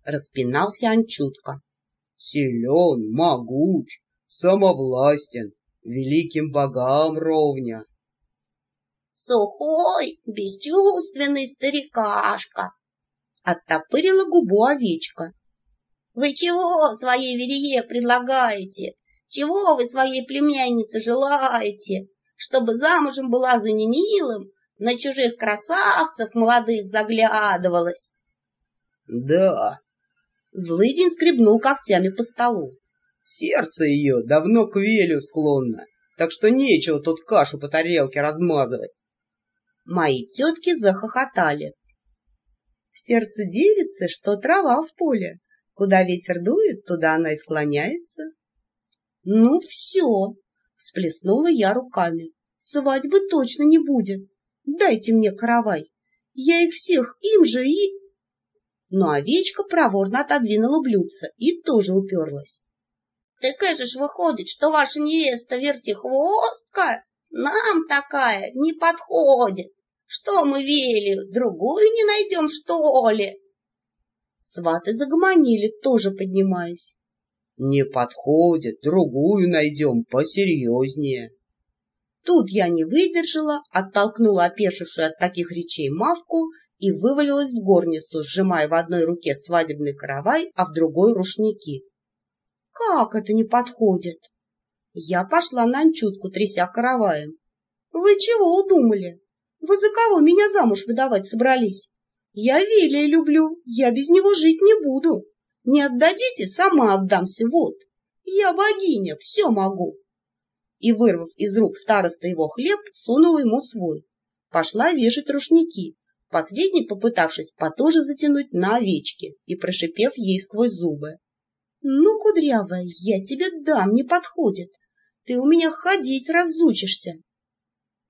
— распинался Анчутка. Силен, могуч, самовластен, великим богам ровня. Сухой, бесчувственный старикашка, — оттопырила губу овечка. — Вы чего своей верее предлагаете? Чего вы своей племяннице желаете? Чтобы замужем была за немилым, на чужих красавцев молодых заглядывалась? — Да. Злыдень скребнул когтями по столу. Сердце ее давно к велю склонно, так что нечего тут кашу по тарелке размазывать. Мои тетки захохотали. Сердце девицы, что трава в поле. Куда ветер дует, туда она и склоняется. Ну все, всплеснула я руками. Свадьбы точно не будет. Дайте мне каравай. Я их всех им же и... Но овечка проворно отодвинула блюдце и тоже уперлась. — Так это ж выходит, что ваша невеста вертихвостка нам такая не подходит. Что мы, Велию, другую не найдем, что ли? Сваты загомонили, тоже поднимаясь. Не подходит, другую найдем посерьезнее. Тут я не выдержала, оттолкнула опешившую от таких речей мавку и вывалилась в горницу, сжимая в одной руке свадебный каравай, а в другой рушники. Как это не подходит? Я пошла на анчутку, тряся караваем. Вы чего удумали? Вы за кого меня замуж выдавать собрались? Я Вилия люблю, я без него жить не буду. Не отдадите, сама отдамся, вот. Я богиня, все могу. И, вырвав из рук староста его хлеб, сунула ему свой. Пошла вешать рушники, последний попытавшись потуже затянуть на овечке и прошипев ей сквозь зубы. — Ну, кудрявая, я тебе дам, не подходит. Ты у меня ходить разучишься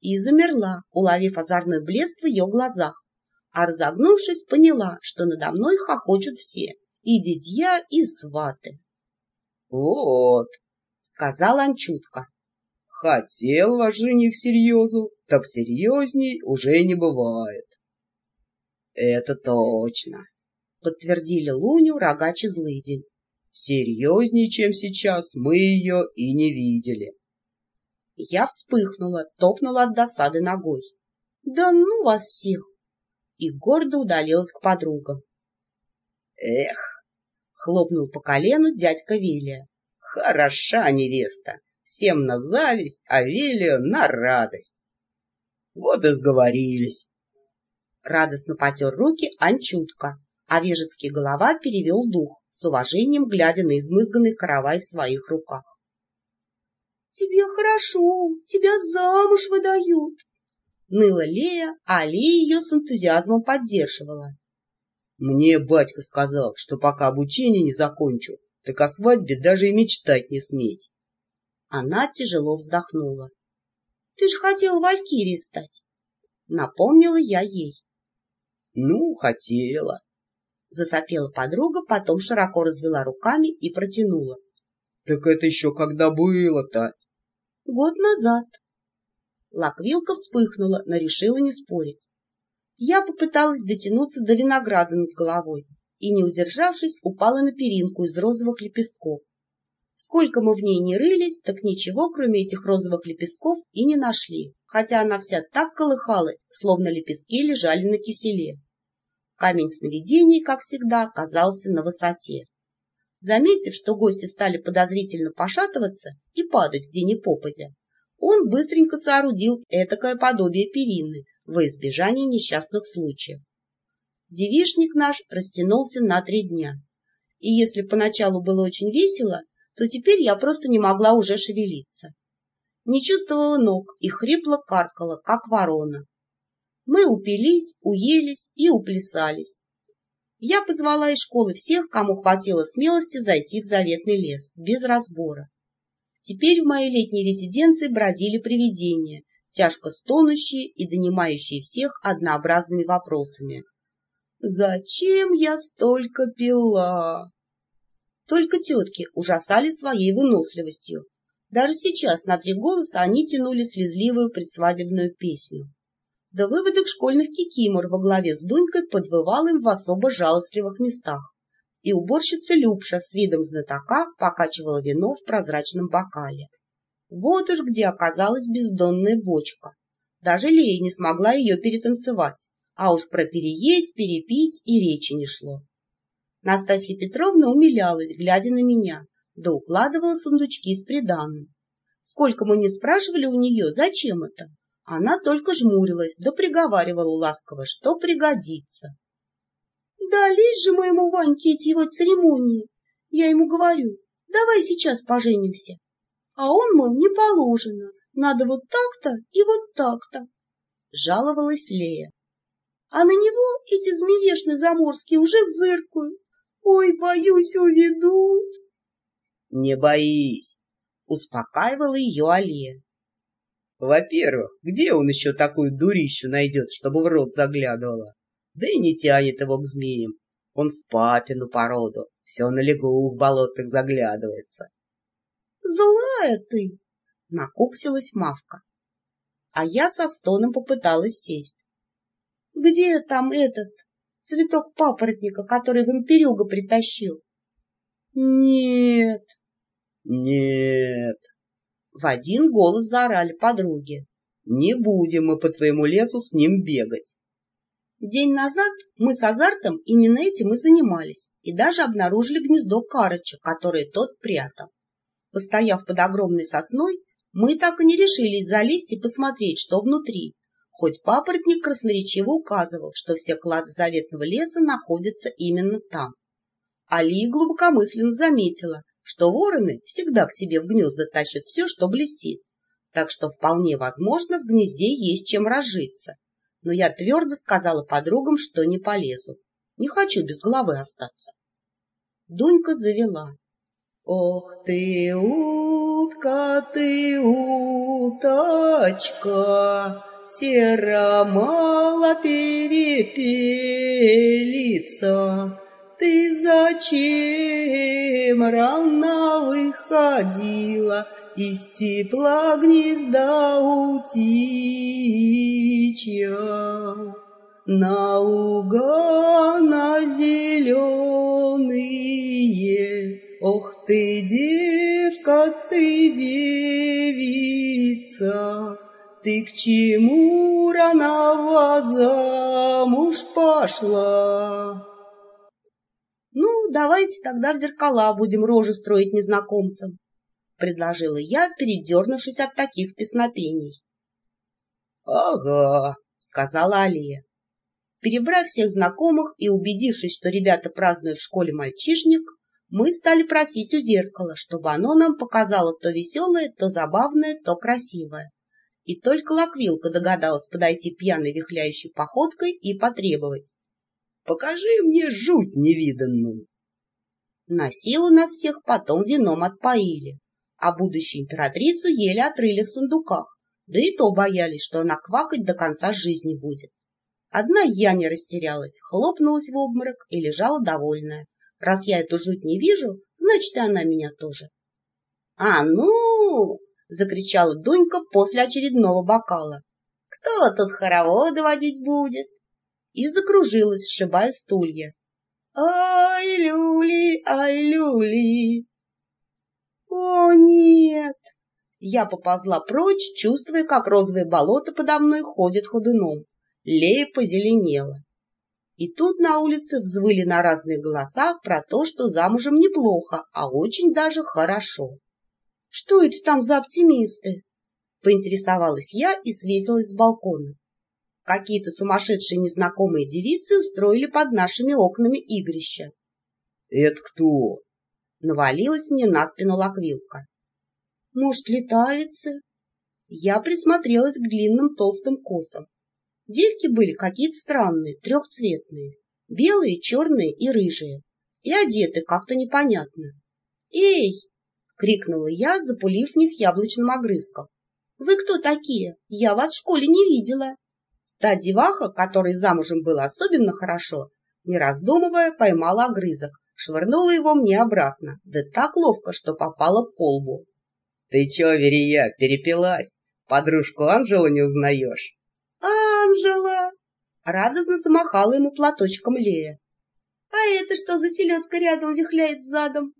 и замерла, уловив озорной блеск в ее глазах, а разогнувшись, поняла, что надо мной хохочут все, и дядья, и сваты. — Вот, — сказал Анчутка. — Хотел ваш жених серьезу, так серьезней уже не бывает. — Это точно, — подтвердили Луню рогач и злыдень. — Серьезней, чем сейчас, мы ее и не видели. Я вспыхнула, топнула от досады ногой. «Да ну вас всех!» И гордо удалилась к подругам. «Эх!» — хлопнул по колену дядька Велия. «Хороша невеста! Всем на зависть, а Велию на радость!» «Вот и сговорились!» Радостно потер руки Анчутка, а Вежецкий голова перевел дух, с уважением глядя на измызганный каравай в своих руках. Тебе хорошо, тебя замуж выдают. Ныла Лея, а Лея ее с энтузиазмом поддерживала. Мне батька сказал, что пока обучение не закончу, так о свадьбе даже и мечтать не сметь. Она тяжело вздохнула. — Ты же хотела валькирией стать. Напомнила я ей. — Ну, хотела. Засопела подруга, потом широко развела руками и протянула. — Так это еще когда было-то? Год назад. Лаквилка вспыхнула, но решила не спорить. Я попыталась дотянуться до винограда над головой и, не удержавшись, упала на перинку из розовых лепестков. Сколько мы в ней не рылись, так ничего, кроме этих розовых лепестков, и не нашли, хотя она вся так колыхалась, словно лепестки лежали на киселе. Камень сновидений, как всегда, оказался на высоте. Заметив, что гости стали подозрительно пошатываться и падать где ни попадя, он быстренько соорудил этакое подобие перины во избежание несчастных случаев. Девишник наш растянулся на три дня. И если поначалу было очень весело, то теперь я просто не могла уже шевелиться. Не чувствовала ног и хрипло каркала, как ворона. Мы упились, уелись и уплясались, я позвала из школы всех, кому хватило смелости зайти в заветный лес, без разбора. Теперь в моей летней резиденции бродили привидения, тяжко стонущие и донимающие всех однообразными вопросами. «Зачем я столько пила?» Только тетки ужасали своей выносливостью. Даже сейчас на три голоса они тянули слезливую предсвадебную песню да выводок школьных кикимор во главе с Дунькой подвывал им в особо жалостливых местах. и уборщица Любша с видом знатока покачивала вино в прозрачном бокале. Вот уж где оказалась бездонная бочка. Даже Лея не смогла ее перетанцевать, а уж про переесть, перепить и речи не шло. Настасья Петровна умилялась, глядя на меня, да укладывала сундучки с приданным. Сколько мы не спрашивали у нее, зачем это, она только жмурилась, да приговаривала ласково, что пригодится. Да, лишь же моему Ваньке эти его церемонии. Я ему говорю, давай сейчас поженимся. А он, мол, не положено, надо вот так-то и вот так-то. Жаловалась Лея. А на него эти змеешны заморские уже зыркают. Ой, боюсь, уведут. Не боись, успокаивала ее Алия. Во-первых, где он еще такую дурищу найдет, чтобы в рот заглядывала? Да и не тянет его к змеям. Он в папину породу, все на лягу в болотах заглядывается. — Злая ты! — накуксилась Мавка. А я со стоном попыталась сесть. — Где там этот цветок папоротника, который вампирюга притащил? — Нет. — Нет. В один голос заорали подруги. Не будем мы по твоему лесу с ним бегать. День назад мы с Азартом именно этим и занимались, и даже обнаружили гнездо Карыча, которое тот прятал. Постояв под огромной сосной, мы так и не решились залезть и посмотреть, что внутри, хоть папоротник красноречиво указывал, что все клады заветного леса находятся именно там. Али глубокомысленно заметила, что вороны всегда к себе в гнезда тащат все, что блестит, так что вполне возможно в гнезде есть чем разжиться. Но я твердо сказала подругам, что не полезу. Не хочу без головы остаться. Дунька завела. Ох ты, утка ты, уточка, Серо-мало перепелица, ты зачем рано выходила из тепла гнезда утичья? На луга, на зеленые, Ох ты, девка, ты девица, Ты к чему рано замуж пошла? Ну, давайте тогда в зеркала будем рожи строить незнакомцам, предложила я, передернувшись от таких песнопений. Ага, сказала Алия. Перебрав всех знакомых и убедившись, что ребята празднуют в школе мальчишник, мы стали просить у зеркала, чтобы оно нам показало то веселое, то забавное, то красивое. И только Лаквилка догадалась подойти пьяной вихляющей походкой и потребовать. Покажи мне жуть невиданную. На силу нас всех потом вином отпоили, а будущую императрицу еле отрыли в сундуках, да и то боялись, что она квакать до конца жизни будет. Одна я не растерялась, хлопнулась в обморок и лежала довольная. Раз я эту жуть не вижу, значит, и она меня тоже. — А ну! — закричала Дунька после очередного бокала. — Кто тут хороводы водить будет? И закружилась, сшибая стулья. «Ай, люли, ай, люли!» «О, нет!» Я поползла прочь, чувствуя, как розовое болото подо мной ходит ходуном. Лея позеленела. И тут на улице взвыли на разные голоса про то, что замужем неплохо, а очень даже хорошо. «Что это там за оптимисты?» Поинтересовалась я и свесилась с балкона. Какие-то сумасшедшие незнакомые девицы устроили под нашими окнами игрище. — Это кто? — навалилась мне на спину лаквилка. — Может, летавицы? Я присмотрелась к длинным толстым косам. Девки были какие-то странные, трехцветные, белые, черные и рыжие, и одеты как-то непонятно. «Эй!» — крикнула я, запулив в них яблочным огрызком. «Вы кто такие? Я вас в школе не видела!» Та деваха, которой замужем было особенно хорошо, не раздумывая, поймала огрызок, швырнула его мне обратно, да так ловко, что попала по лбу. — Ты чё, Верия, перепилась? Подружку Анжелу не узнаешь? — Анжела! — радостно замахала ему платочком Лея. А это что за селедка рядом вихляет задом?